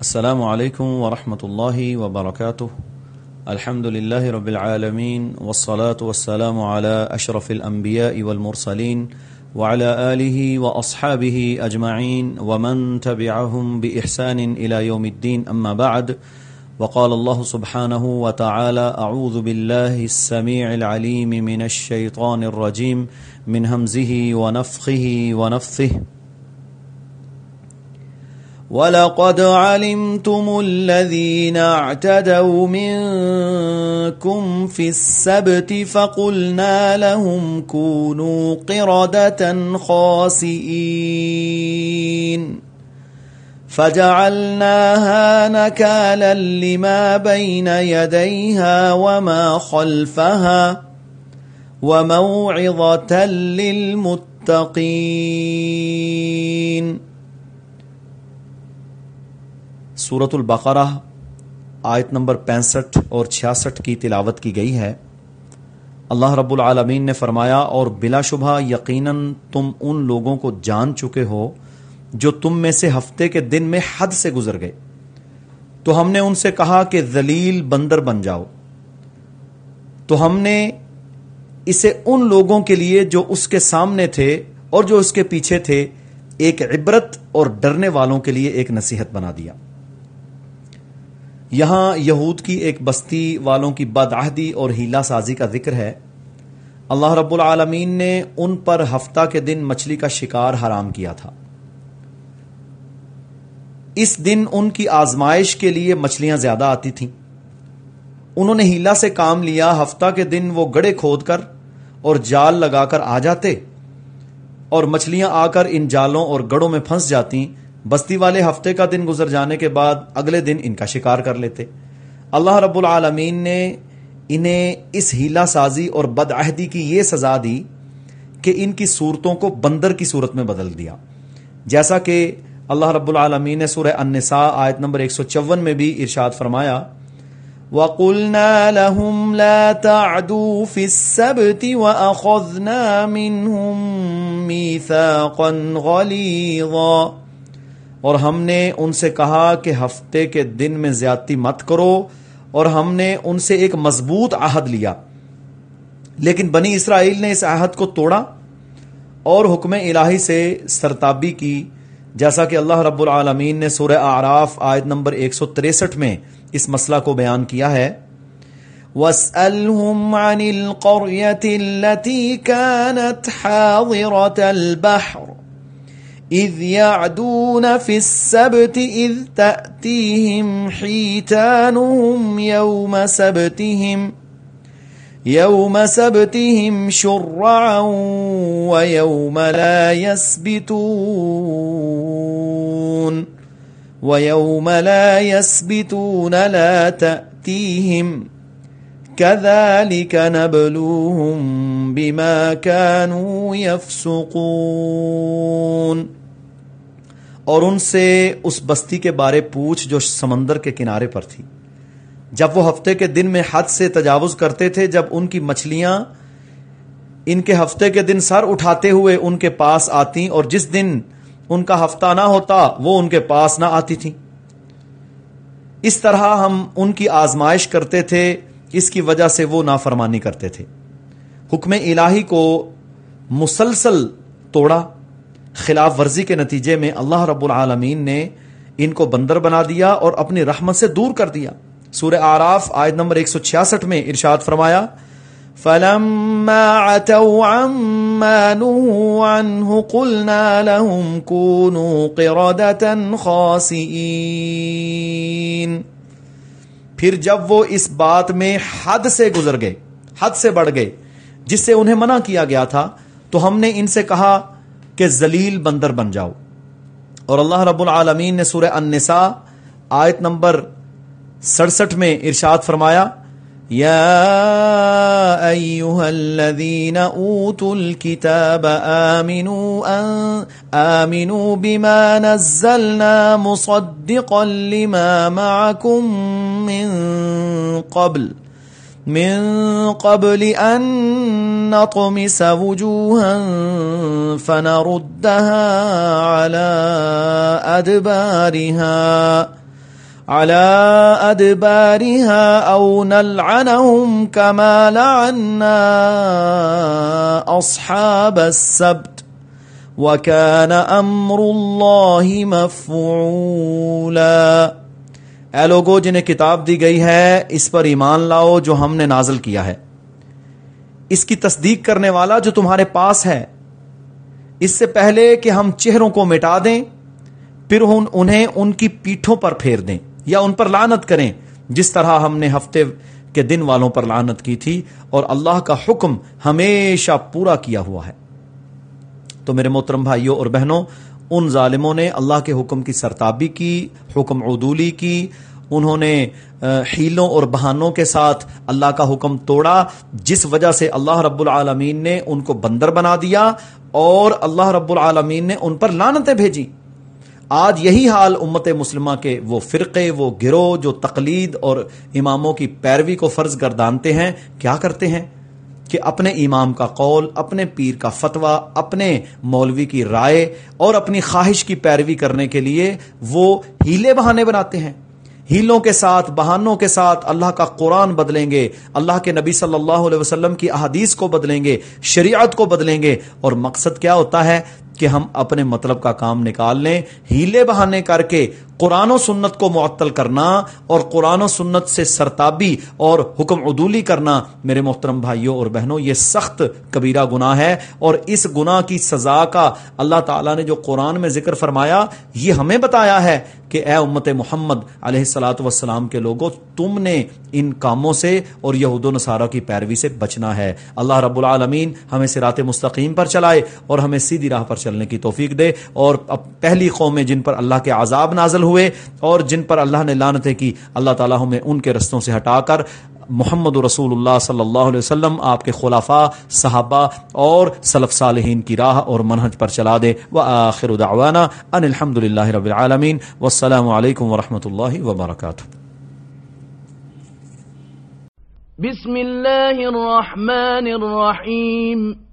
السلام علیکم ورحمۃ اللہ وبرکاتہ الحمد لله رب العالمين والصلاة والسلام على أشرف الأنبياء والمرسلين وعلى آله وأصحابه أجمعين ومن تبعهم بإحسان إلى يوم الدين. أما بعد، وقال الله سبحانه وتعالى أعوذ بالله السميع العليم من الشيطان الرجيم، من همزه ونفخه ونفثه. ولقد علمتم الذين اعتدوا منكم في السبت فقلنا لهم كونوا قردة خاسئين فجعلناها نكالا لما بين يديها وما خلفها وموعظة للمتقين صورت البقرہ، آیت نمبر پینسٹھ اور چھیاسٹھ کی تلاوت کی گئی ہے۔ اللہ رب العالمین نے فرمایا، اور بلا شبہ یقیناً تم ان لوگوں کو جان چکے ہو جو تم میں سے ہفتے کے دن میں حد سے گزر گئے۔ تو ہم نے ان سے کہا کہ ذلیل بندر بن جاؤ۔ تو ہم نے اسے ان لوگوں کے لیے جو اس کے سامنے تھے اور جو اس کے پیچھے تھے، ایک عبرت اور ڈرنے والوں کے لیے ایک نصیحت بنا دیا۔ یہاں یہود کی ایک بستی والوں کی بدعہدی اور ہیلا سازی کا ذکر ہے۔ اللہ رب العالمین نے ان پر ہفتہ کے دن مچھلی کا شکار حرام کیا تھا۔ اس دن ان کی آزمائش کے لیے مچھلیاں زیادہ آتی تھیں۔ انہوں نے ہیلا سے کام لیا، ہفتہ کے دن وہ گڑے کھود کر اور جال لگا کر آ جاتے اور مچھلیاں آ کر ان جالوں اور گڑوں میں پھنس جاتی۔ بستی والے ہفتے کا دن گزر جانے کے بعد اگلے دن ان کا شکار کر لیتے۔ اللہ رب العالمین نے انہیں اس ہیلا سازی اور بدعہدی کی یہ سزا دی کہ ان کی صورتوں کو بندر کی صورت میں بدل دیا۔ جیسا کہ اللہ رب العالمین نے سورہ النساء آیت نمبر 154 میں بھی ارشاد فرمایا، وَقُلْنَا لَهُمْ لَا تَعْدُوا فِي السَّبْتِ وَأَخَذْنَا مِنْهُمْ مِيثَاقًا غَلِيظًا۔ اور ہم نے ان سے کہا کہ ہفتے کے دن میں زیادتی مت کرو اور ہم نے ان سے ایک مضبوط عہد لیا۔ لیکن بنی اسرائیل نے اس عہد کو توڑا اور حکم الہی سے سرتابی کی، جیسا کہ اللہ رب العالمین نے سورہ آراف آیت نمبر 163 میں اس مسئلہ کو بیان کیا ہے۔ وَاسْأَلْهُمْ عَنِ الْقَرْيَةِ الَّتِي كَانَتْ حَاضِرَةَ الْبَحْرِ۔ إذ يعدون في السبت إذ تأتيهم حيتانهم يوم سبتهم يوم سبتهم شرعا ويوم لا يسبتون ويوم لا يسبتون لا تأتيهم كذلك نبلوهم بما كانوا يفسقون۔ اور ان سے اس بستی کے بارے پوچھ جو سمندر کے کنارے پر تھی۔ جب وہ ہفتے کے دن میں حد سے تجاوز کرتے تھے، جب ان کی مچھلیاں ان کے ہفتے کے دن سر اٹھاتے ہوئے ان کے پاس آتی اور جس دن ان کا ہفتہ نہ ہوتا، وہ ان کے پاس نہ آتی تھی۔ اس طرح ہم ان کی آزمائش کرتے تھے اس کی وجہ سے وہ نافرمانی کرتے تھے۔ حکم الہی کو مسلسل توڑا۔ خلاف ورزی کے نتیجے میں اللہ رب العالمین نے ان کو بندر بنا دیا اور اپنی رحمت سے دور کر دیا۔ سورہ آراف آیت نمبر 166 میں ارشاد فرمایا، فلما عتوا عما نهوا عنه قلنا لهم كونوا قردة خاسئين۔ پھر جب وہ اس بات میں حد سے گزر گئے، حد سے بڑھ گئے، جس سے انہیں منع کیا گیا تھا، تو ہم نے ان سے کہا کہ ذلیل بندر بن جاؤ۔ اور اللہ رب العالمین نے سورہ النساء آیت نمبر سڑسٹھ میں ارشاد فرمایا یا ایوہا الذین اوتوا الكتاب آمنوا, آمنوا بما نزلنا مصدقا لما معكم من قبل. من قبل أن نطمس وجوها فنردها على أدبارها. على أدبارها أو نلعنهم كما لعنا أصحاب السبت وكان أمر الله مفعولا۔ اے لوگو، جنہیں کتاب دی گئی ہے، اس پر ایمان لاؤ جو ہم نے نازل کیا ہے۔ اس کی تصدیق کرنے والا جو تمہارے پاس ہے، اس سے پہلے کہ ہم چہروں کو مٹا دیں، پھر انہیں ان کی پیٹھوں پر پھیر دیں۔ یا ان پر لانت کریں، جس طرح ہم نے ہفتے کے دن والوں پر لانت کی تھی، اور اللہ کا حکم ہمیشہ پورا کیا ہوا ہے۔ تو میرے محترم بھائیوں اور بہنوں، ان ظالموں نے اللہ کے حکم کی سرتابی کی، حکم عدولی کی، انہوں نے ہیلوں اور بہانوں کے ساتھ اللہ کا حکم توڑا، جس وجہ سے اللہ رب العالمین نے ان کو بندر بنا دیا، اور اللہ رب العالمین نے ان پر لانتیں بھیجی آج یہی حال امت مسلمہ کے وہ فرقے، وہ گروہ جو تقلید اور اماموں کی پیروی کو فرض گردانتے ہیں، کیا کرتے ہیں؟ کہ اپنے امام کا قول، اپنے پیر کا فتویٰ، اپنے مولوی کی رائے اور اپنی خواہش کی پیروی کرنے کے لیے وہ ہیلے بہانے بناتے ہیں۔ ہیلوں کے ساتھ، بہانوں کے ساتھ اللہ کا قرآن بدلیں گے، اللہ کے نبی صلی اللہ علیہ وسلم کی احادیث کو بدلیں گے، شریعت کو بدلیں گے اور مقصد کیا ہوتا ہے؟ کہ ہم اپنے مطلب کا کام نکال لیں ہیلے بہانے کر کے قرآن و سنت کو معطل کرنا اور قرآن و سنت سے سرتابی اور حکم عدولی کرنا میرے محترم بھائیوں اور بہنوں، یہ سخت کبیرہ گناہ ہے اور اس گناہ کی سزا کا اللہ تعالیٰ نے جو قرآن میں ذکر فرمایا، یہ ہمیں بتایا ہے کہ اے امت محمد علیہ السلاۃ وسلام کے لوگوں تم نے ان کاموں سے اور یہود و نصارہ کی پیروی سے بچنا ہے۔ اللہ رب العالمین ہمیں سرات مستقیم پر چلائے اور ہمیں سیدھی راہ پر چلنے کی توفیق دے اور پہلی قومیں جن پر اللہ کے عذاب نازل ہوئے اور جن پر اللہ نے لانتیں کی، اللہ تعالیٰ ہمیں ان کے رستوں سے ہٹا کر محمد رسول اللہ صلی اللہ علیہ وسلم، آپ کے خلافہ صحابہ اور صلف صالحین کی راہ اور منہج پر چلا دے۔ وآخر دعوانا ان الحمد للہ رب العالمین۔ والسلام علیکم ورحمۃ اللہ وبرکاتہ۔ بسم اللہ الرحمن الرحیم۔